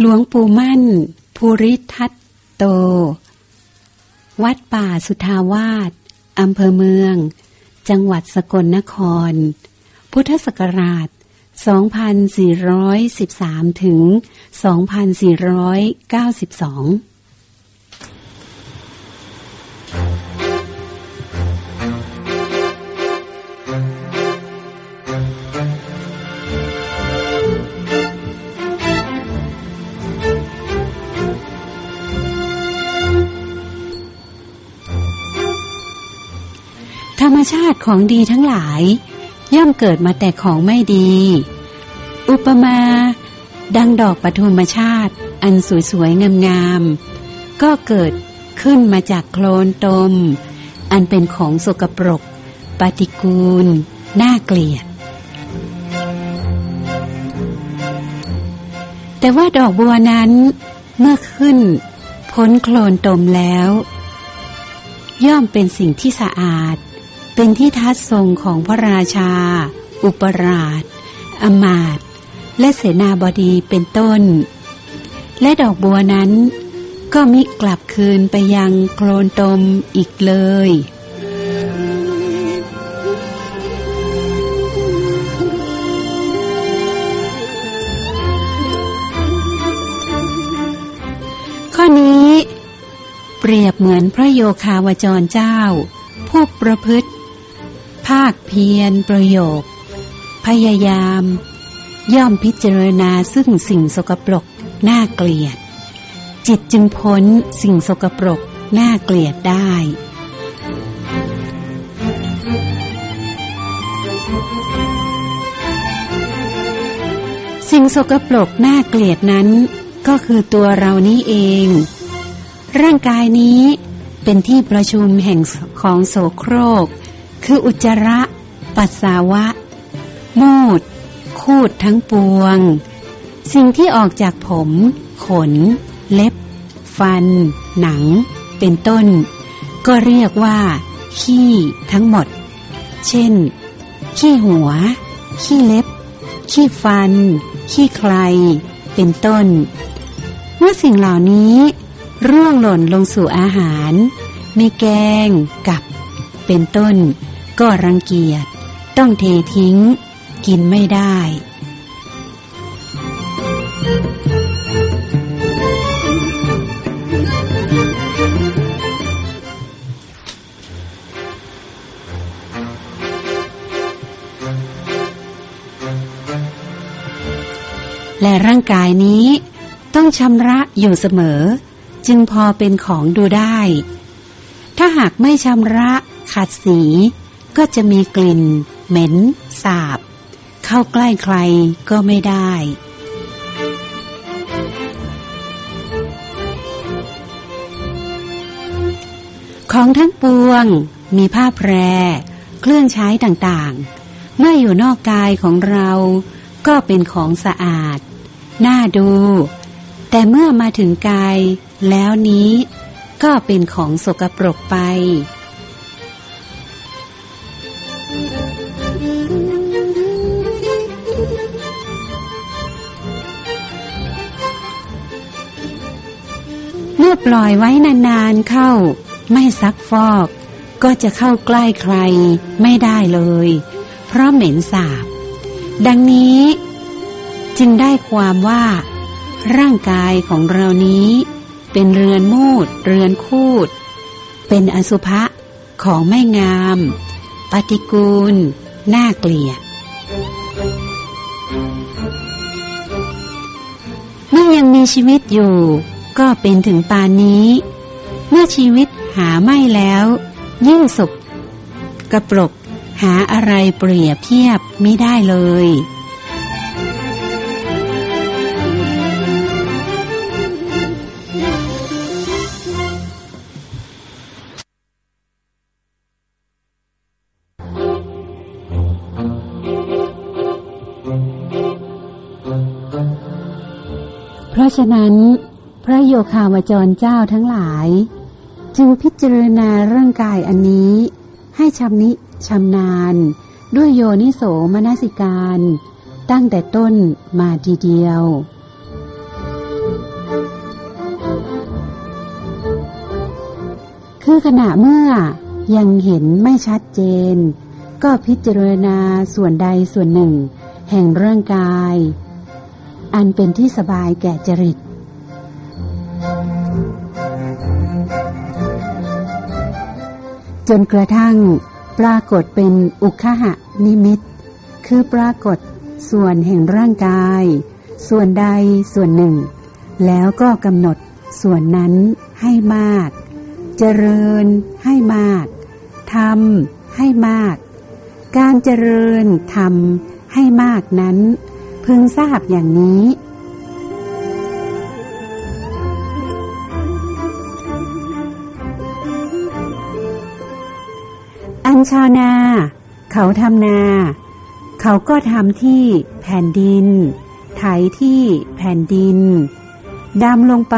หลวงปู่มั่น ภูริทัตโต วัดป่าสุทาวาสอำเภอเมือง จังหวัดสกลนคร พุทธศักราช 2413 ถึง 2492 ชาติของดีทั้งหลาย ย่อมเกิดมาแต่ของไม่ดี อุปมา ดังดอกปทุมชาติ อันสวยๆงามๆก็เกิดขึ้นมาจากโคลนตม อันเป็นของสกปรก ปฏิกูล น่าเกลียด แต่ว่าดอกบัวนั้นเมื่อขึ้น พ้นโคลนตมแล้ว ย่อมเป็นสิ่งที่สะอาด เป็นที่ทัดทรงของพระราชา อุปราช อมาตและเสนาบดีเป็นต้น และดอกบัวนั้น ก็มิกลับคืนไปยังโคลนตมอีกเลย ข้อนี้ เปรียบเหมือนพระโยคาวจรเจ้า ผู้ประพฤติาคเพียรประโยค พยายาม ย่อมพิจารณาซึ่งสิ่งสกปรกน่าเกลียด จิตจึงพ้นสิ่งสกปรกน่าเกลียดได้สิ่งสกปรกน่าเกลียดนั้น ก็คือตัวเรานี้เอง ร่างกายนี้เป็นที่ประชุมแห่งของโสโครก คืออุจจาระ ปัสสาวะ มูด คูดทั้งปวง สิ่งที่ออกจากผม ขน เล็บ ฟัน หนัง เป็นต้น ก็เรียกว่า ขี้ทั้งหมด เช่น ขี้หัว ขี้เล็บ ขี้ฟัน ขี้ใคร เป็นต้น เมื่อสิ่งเหล่านี้ร่วงหล่นลงสู่อาหารมีแกงกับเป็นต้น ก็รังเกียจ ต้องเททิ้ง กินไม่ได้และร่างกายนี้ต้องชำระอยู่เสมอ จึงพอเป็นของดูได้ ถ้าหากไม่ชำระ ขัดสี ก็จะมีกลิ่น เหม็น สาบ เข้าใกล้ใครก็ไม่ได้ ของทั้งปวง มีผ้าแพร เครื่องใช้ต่างๆ เมื่ออยู่นอกกายของเราก็เป็นของสะอาด น่าดู แต่เมื่อมาถึงกายแล้วนี้ก็เป็นของสกปรกไป ปล่อยไว้นานๆเข้า ไม่ซักฟอก ก็จะเข้าใกล้ใครไม่ได้เลย เพราะเหม็นสาบ ดังนี้ จึงได้ความว่า ร่างกายของเรานี้ เป็นเรือนมูด เรือนคูด เป็นอสุภะของไม่งาม ปฏิกูล น่าเกลียดเมื่อยังมีชีวิตอยู่ ก็เป็นถึงปานนี้ เมื่อชีวิตหาไม่แล้ว ยิ่งสุกกระปรกหาอะไรเปรียบเทียบไม่ได้เลย เพราะฉะนั้น พระโยคาวจรเจ้าทั้งหลาย จึงพิจารณาร่างกายอันนี้ ให้ชำนิชำนานด้วยโยนิโสมนสิการ ตั้งแต่ต้นมาทีเดียวคือขณะเมื่อยังเห็นไม่ชัดเจน ก็พิจารณาส่วนใดส่วนหนึ่ง แห่งร่างกาย อันเป็นที่สบายแก่จริต จนกระทั่ง ปรากฏเป็นอุคหะนิมิต คือปรากฏส่วนแห่งร่างกาย ส่วนใดส่วนหนึ่ง แล้วก็กำหนดส่วนนั้นให้มาก เจริญให้มากทำให้มาก การเจริญทำให้มากนั้น พึงทราบอย่างนี้ อันชาวนา เขาทำนา เขาก็ทำที่แผ่นดิน ไถที่แผ่นดิน ดำลงไป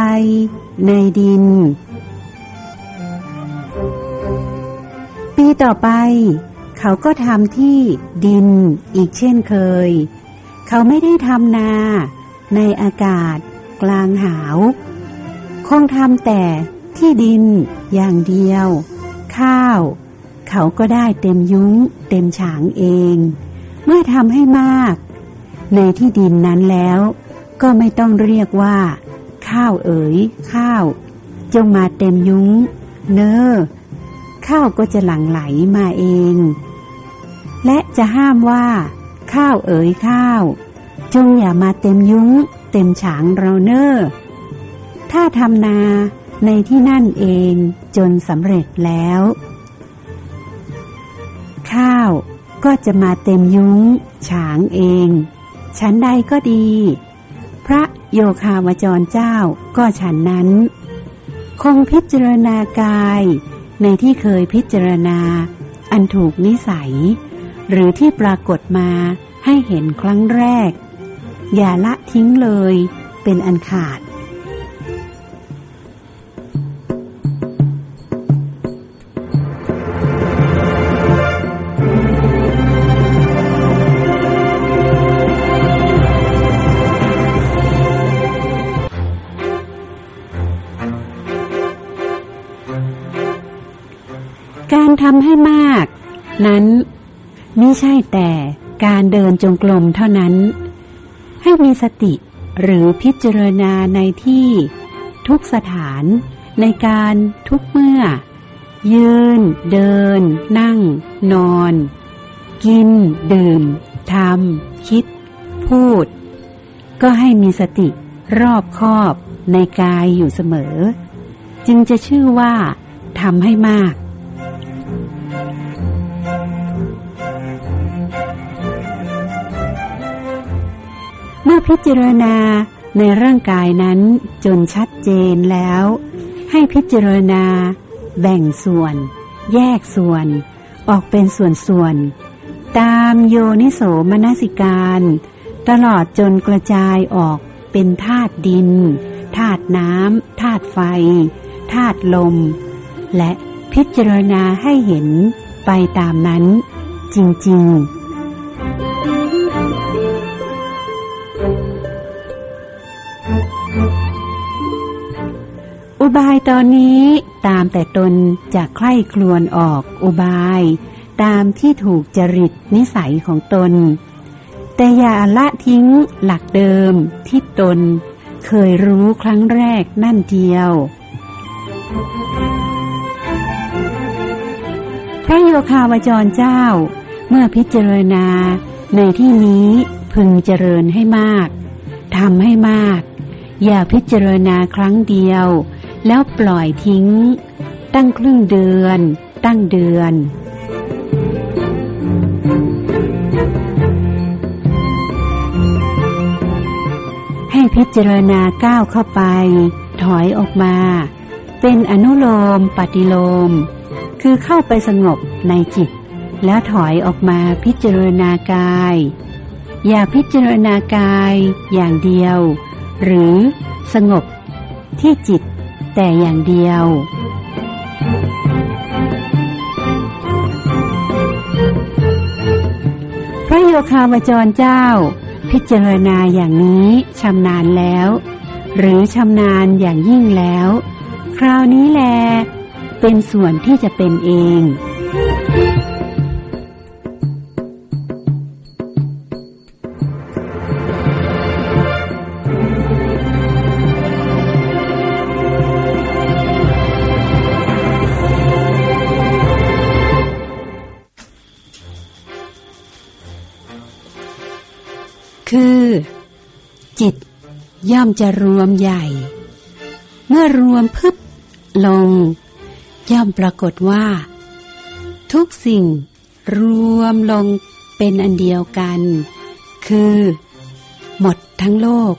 ในดิน ปีต่อไป เขาก็ทำที่ดินอีกเช่นเคย เขาไม่ได้ทำนาในอากาศกลางหาว คงทำแต่ที่ดินอย่างเดียว ข้าว เขาก็ได้เต็มยุ้ง เต็มฉางเอง เมื่อทำให้มาก ในที่ดินนั้นแล้ว ก็ไม่ต้องเรียกว่า ข้าวเอ๋ย ข้าว จงมาเต็มยุ้ง เนอข้าวก็จะหลั่งไหลมาเอง และจะห้ามว่า ข้าวเอ๋ยข้าว จงอย่ามาเต็มยุ้ง เต็มฉางเราเนอถ้าทำนาในที่นั่นเองจนสำเร็จแล้ว ก็จะมาเต็มยุ้ง ฉางเอง ฉันใดก็ดี พระโยคาวจรเจ้าก็ฉันนั้น คงพิจารณากายในที่เคยพิจารณา อันถูกนิสัย หรือที่ปรากฏมาให้เห็นครั้งแรก อย่าละทิ้งเลยเป็นอันขาดำให้มาก นั้นไม่ใช่แต่การเดินจงกรมเท่านั้น ให้มีสติหรือพิจารณาในที่ทุกสถานในการทุกเมื่อ ยืน เดิน นั่ง นอน กิน ดื่มทำคิด พูด ก็ให้มีสติรอบคอบในกายอยู่เสมอ จึงจะชื่อว่าทำให้มาก พิจารณาในร่างกายนั้นจนชัดเจนแล้ว ให้พิจารณา แบ่งส่วน แยกส่วน ออกเป็นส่วนๆตามโยนิโสมนสิการ ตลอดจนกระจายออกเป็นธาตุดินธาตุน้ำธาตุไฟธาตุลม และพิจารณาให้เห็นไปตามนั้น จริง ๆ อุบายตอนนี้ตามแต่ตนจะใคร่ครวญออกอุบาย ตามที่ถูกจริตนิสัยของตน แต่อย่าละทิ้งหลักเดิมที่ตน เคยรู้ครั้งแรกนั่นเดียว พระโยคาวจรเจ้า เมื่อพิจารณาในที่นี้พึงเจริญให้มากทำให้มาก อย่าพิจารณาครั้งเดียว แล้วปล่อยทิ้ง ตั้งครึ่งเดือน ตั้งเดือน ให้พิจารณาก้าวเข้าไป ถอยออกมา เป็นอนุโลมปฏิโลม คือเข้าไปสงบในจิต แล้วถอยออกมาพิจารณากาย อย่าพิจารณากายอย่างเดียว หรือสงบที่จิต แต่อย่างเดียว พระโยคาวจรเจ้า พิจารณาอย่างนี้ชำนาญแล้ว หรือชำนาญอย่างยิ่งแล้ว คราวนี้แล เป็นส่วนที่จะเป็นเอง คือ จิตย่อมจะรวมใหญ่ เมื่อรวมพึบลง ย่อมปรากฏว่า ทุกสิ่งรวมลงเป็นอันเดียวกัน คือ หมดทั้งโลก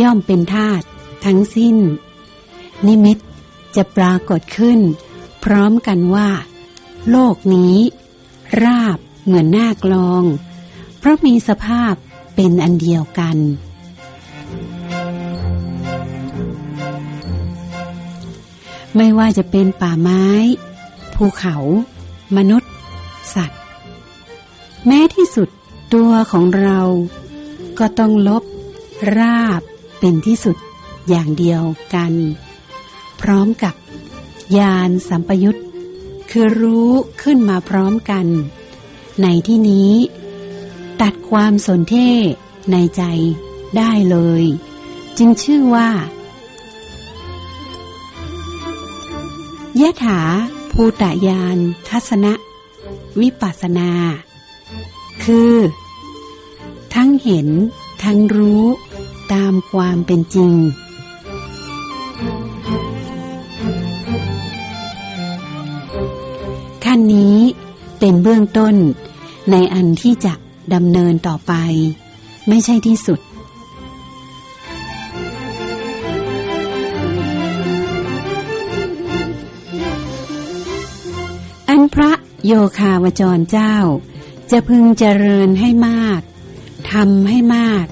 ย่อมเป็นธาตุทั้งสิ้น นิมิตจะปรากฏขึ้น พร้อมกันว่า โลกนี้ ราบเหมือนหน้ากลอง เพราะมีสภาพ เป็นอันเดียวกัน ไม่ว่าจะเป็นป่าไม้ ภูเขา มนุษย์ สัตว์ แม้ที่สุดตัวของเราก็ต้องลบราบเป็นที่สุดอย่างเดียวกัน พร้อมกับยานสัมปยุตคือรู้ขึ้นมาพร้อมกัน ในที่นี้ ตัดความสนเท่ในใจได้เลย จึงชื่อว่ายะถาภูตยานทัศนะ วิปัสนา คือ ทั้งเห็นทั้งรู้ตามความเป็นจริง ขั้นนี้เป็นเบื้องต้นในอันที่จะ ดำเนินต่อไป ไม่ใช่ที่สุด อันพระโยคาวจรเจ้า จะพึงเจริญให้มากทำให้มาก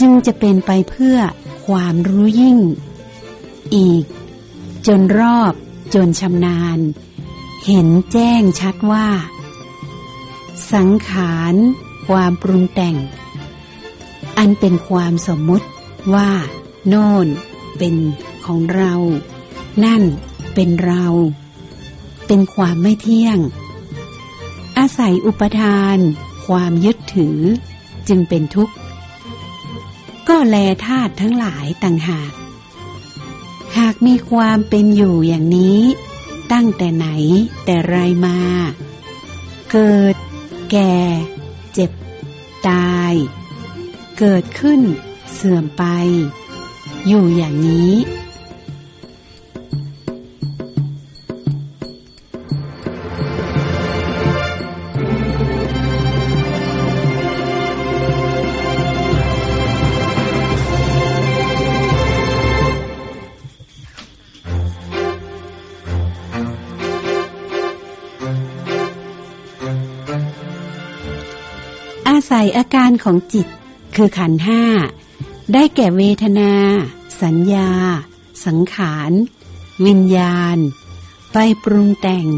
จึงจะเป็นไปเพื่อความรู้ยิ่ง อีก จนรอบจนชำนาญ เห็นแจ้งชัดว่า สังขารความปรุงแต่ง อันเป็นความสมมุติว่า โน่น เป็นของเรา นั่นเป็นเรา เป็นความไม่เที่ยง อาศัยอุปทาน ความยึดถือ จึงเป็นทุกข์ ก็แลธาตุทั้งหลายต่างหาก หากมีความเป็นอยู่อย่างนี้ ตั้งแต่ไหนแต่ไรมา เกิด แก่ เจ็บ ตาย เกิดขึ้น เสื่อมไป อยู่อย่างนี้ อาศัยอาการของจิต คือขันห้า ได้แก่เวทนา สัญญา สังขาร วิญญาณ ไปปรุงแต่ง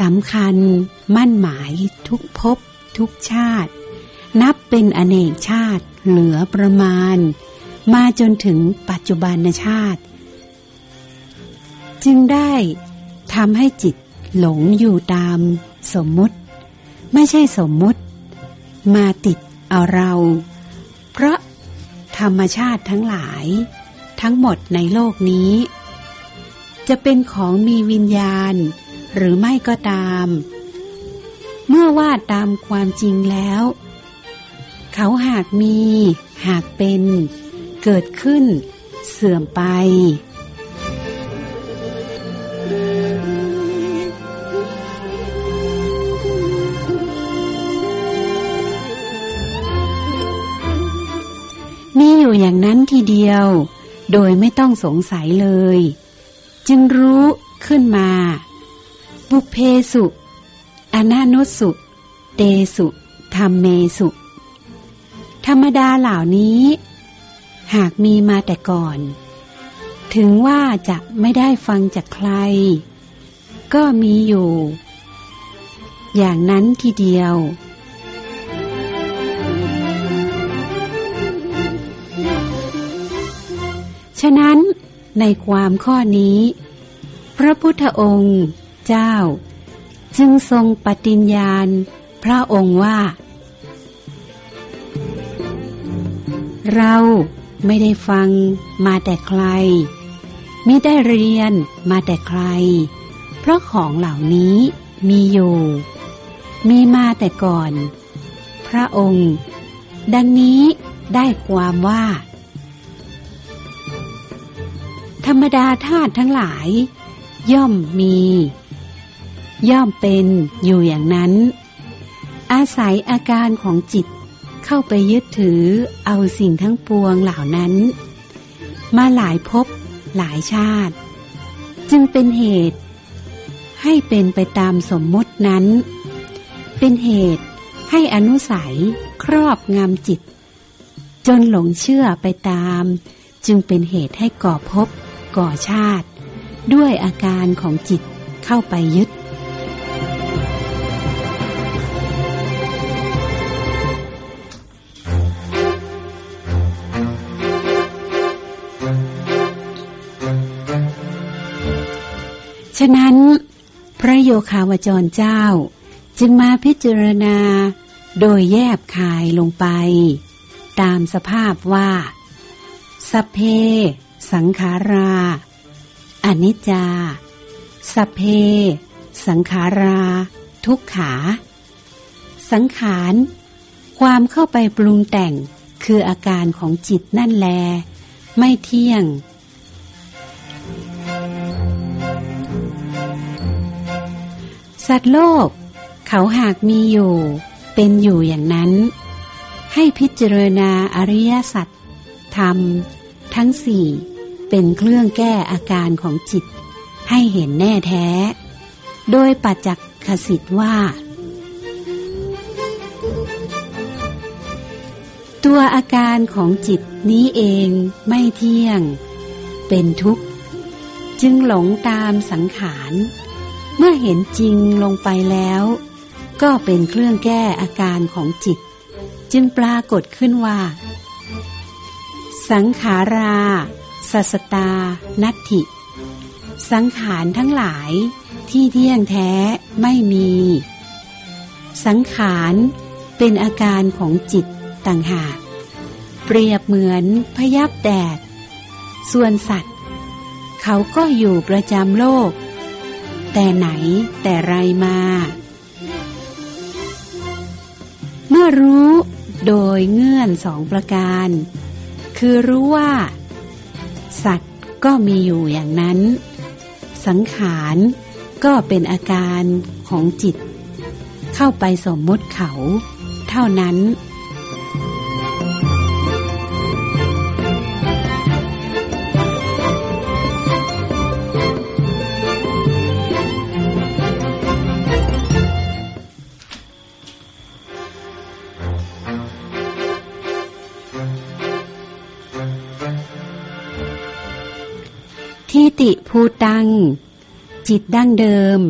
สำคัญ มั่นหมายทุกภพทุกชาติ นับเป็นอเนกชาติเหลือประมาณ มาจนถึงปัจจุบันชาติ จึงได้ทำให้จิตหลงอยู่ตามสมมุติ ไม่ใช่สมมุติ มาติดเอาเรา เพราะธรรมชาติทั้งหลาย ทั้งหมดในโลกนี้ จะเป็นของมีวิญญาณ หรือไม่ก็ตาม เมื่อว่าตามความจริงแล้ว เขาหากมี หากเป็น เกิดขึ้น เสื่อมไป อยู่อย่างนั้นทีเดียว โดยไม่ต้องสงสัยเลย จึงรู้ขึ้นมา บุเพสุ อนานุสุ เตสุธรรมเมสุ ธรรมดาเหล่านี้ หากมีมาแต่ก่อน ถึงว่าจะไม่ได้ฟังจากใคร ก็มีอยู่ อย่างนั้นทีเดียว ฉะนั้นในความข้อนี้ พระพุทธองค์ เจ้า จึงทรงปฏิญญาณ พระองค์ว่า เราไม่ได้ฟังมาแต่ใครมิได้เรียนมาแต่ใคร เพราะของเหล่านี้มีอยู่ มีมาแต่ก่อน พระองค์ ดังนี้ได้ความว่า ธรรมดาธาตุทั้งหลาย ย่อมมี ย่อมเป็นอยู่อย่างนั้น อาศัยอาการของจิตเข้าไปยึดถือเอาสิ่งทั้งปวงเหล่านั้น มาหลายภพหลายชาติ จึงเป็นเหตุ ให้เป็นไปตามสมมตินั้น เป็นเหตุให้อนุสัยครอบงำจิต จนหลงเชื่อไปตาม จึงเป็นเหตุให้ก่อภพ ก่อชาติ ด้วยอาการของจิตเข้าไปยึด ฉะนั้น พระโยคาวจรเจ้า จึงมาพิจารณาโดยแยบคายลงไป ตามสภาพว่าสเพ สังขารา อนิจจาสพเพ สังขารา ทุกขา สังขารความเข้าไปปรุงแต่งคืออาการของจิตนั่นแล ไม่เที่ยง สัตว์โลก เขาหากมีอยู่ เป็นอยู่อย่างนั้น ให้พิจารณาอริยสัจธรรม ทั้งสี่ เป็นเครื่องแก้อาการของจิต ให้เห็นแน่แท้ โดยปัจจักขสิทธิ์ว่า ตัวอาการของจิตนี้เองไม่เที่ยง เป็นทุกข์ จึงหลงตามสังขาร เมื่อเห็นจริงลงไปแล้ว ก็เป็นเครื่องแก้อาการของจิต จึงปรากฏขึ้นว่า สังขารา สัสตา นัตถิ สังขารทั้งหลายที่เที่ยงแท้ไม่มี สังขารเป็นอาการของจิตต่างหาก เปรียบเหมือนพยับแดด ส่วนสัตว์ เขาก็อยู่ประจำโลก แต่ไหนแต่ไรมา เมื่อรู้โดยเงื่อนสองประการ คือรู้ว่า สัตว์ก็มีอยู่อย่างนั้น สังขารก็เป็นอาการของจิต เข้าไปสมมติเขา เท่านั้น ที่ติภูตัง จิตดั้งเดิม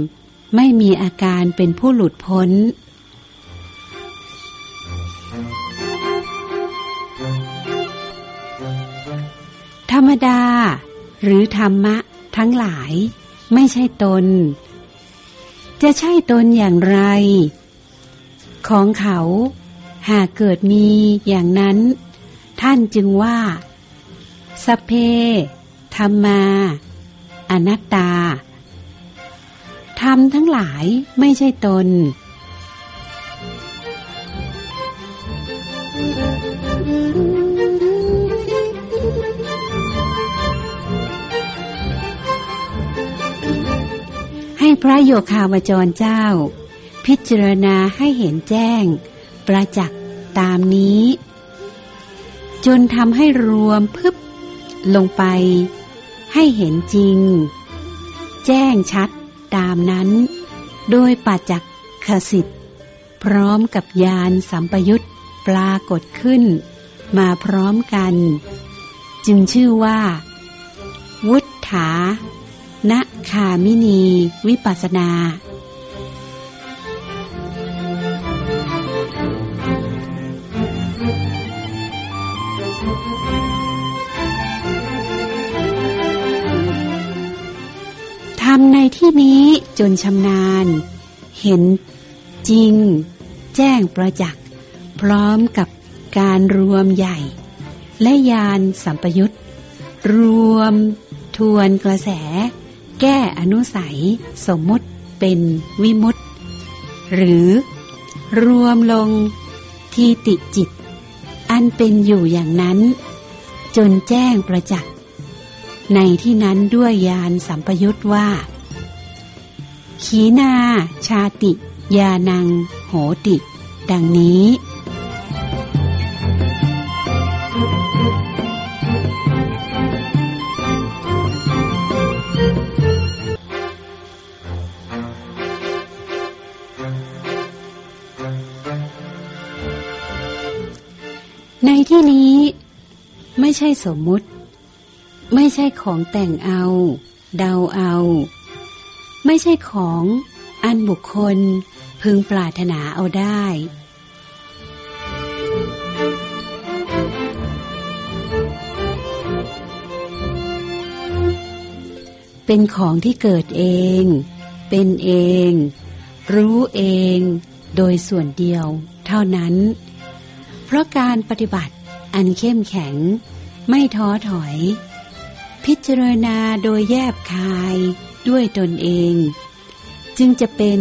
ไม่มีอาการเป็นผู้หลุดพ้น ธรรมดา หรือธรรมะ ทั้งหลาย ไม่ใช่ตน จะใช่ตนอย่างไร ของเขาหากเกิดมีอย่างนั้น ท่านจึงว่าสเพ ธรรมา อนัตตา ธรรมทั้งหลายไม่ใช่ตน ให้พระโยคาวจรเจ้า พิจารณาให้เห็นแจ้ง ประจักษ์ตามนี้ จนทำให้รวมพึบลงไป ให้เห็นจริง แจ้งชัดตามนั้น โดยปัจจักขสิทธิ์พร้อมกับยานสัมปยุตปรากฏขึ้น มาพร้อมกัน จึงชื่อว่า วุฒาณคามินี วิปัสสนาำในที่นี้จนชำนาญ เห็นจริง แจ้งประจักษ์พร้อมกับการรวมใหญ่ และยานสัมปยุตรวมทวนกระแส แก้อนุสัย สมมุติเป็นวิมุตติหรือรวมลงทีติจิต อันเป็นอยู่อย่างนั้น จนแจ้งประจักษ์ ในที่นั้นด้วยยานสัมปยุตว่า ขีนาชาติ ยานัง โหติ ดังนี้ในที่นี้ไม่ใช่สมมุติ ไม่ใช่ของแต่งเอา เดาเอา ไม่ใช่ของอันบุคคลพึงปรารถนาเอาได้เป็นของที่เกิดเอง เป็นเอง รู้เอง โดยส่วนเดียวเท่านั้น เพราะการปฏิบัติอันเข้มแข็ง ไม่ท้อถอย พิจารณาโดยแยบคายด้วยตนเอง จึงจะเป็น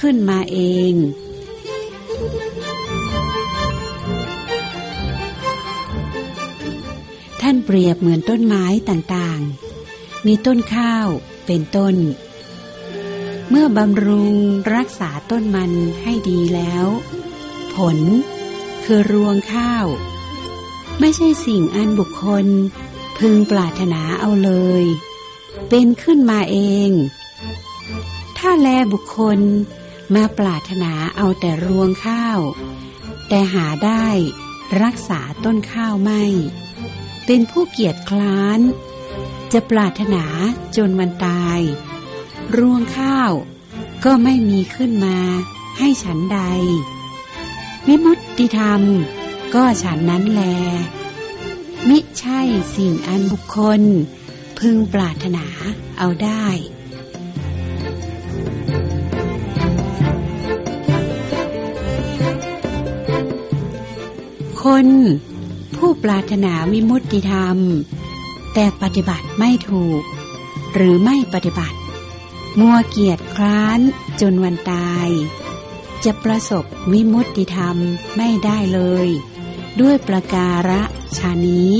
ขึ้นมาเองท่านเปรียบเหมือนต้นไม้ต่างๆ มีต้นข้าวเป็นต้น เมื่อบำรุงรักษาต้นมันให้ดีแล้ว ผลคือรวงข้าว ไม่ใช่สิ่งอันบุคคล พึงปรารถนาเอาเลย เป็นขึ้นมาเอง ถ้าแลบุคคลมาปรารถนาเอาแต่รวงข้าว แต่หาได้รักษาต้นข้าวไม่ เป็นผู้เกียจคร้าน จะปรารถนาจนวันตาย รวงข้าวก็ไม่มีขึ้นมาให้ฉันใด วิมุตติธรรมก็ฉันนั้นแล มิใช่สิ่งอันบุคคล พึงปรารถนาเอาได้คนผู้ปรารถนาวิมุตติธรรม แต่ปฏิบัติไม่ถูก หรือไม่ปฏิบัติ มัวเกียจคร้านจนวันตาย จะประสบวิมุตติธรรมไม่ได้เลย ด้วยประการะชานี้